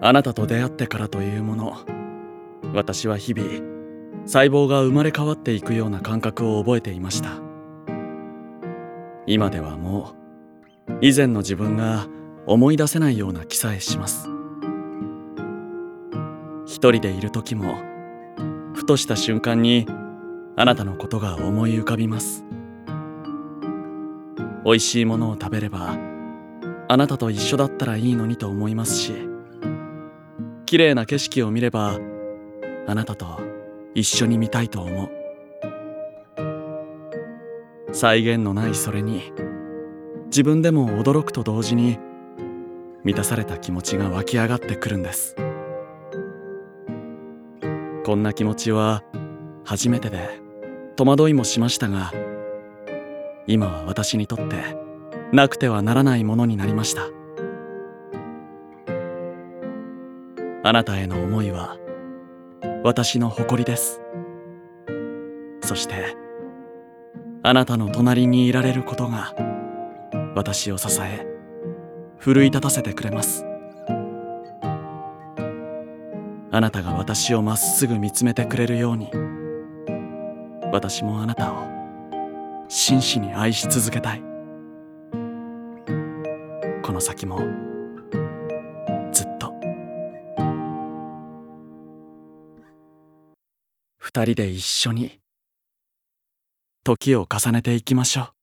あなたと出会ってからというもの。私は日々細胞が生まれ変わっていくような感覚を覚えていました。今ではもう以前の自分が思い出せないような気さえします。一人でいる時もふとした瞬間にあなたのことが思い浮かびます。美味しいものを食べればあなたと一緒だったらいいのにと思いますし綺麗な景色を見ればあなたと一緒に見たいと思う。際限のないそれに自分でも驚くと同時に満たされた気持ちが湧き上がってくるんです。こんな気持ちは初めてで戸惑いもしましたが今は私にとってなくてはならないものになりました。あなたへの思いは私の誇りです。そしてあなたの隣にいられることが私を支え奮い立たせてくれます。あなたが私をまっすぐ見つめてくれるように私もあなたを真摯に愛し続けたい。この先も二人で一緒に。時を重ねていきましょう。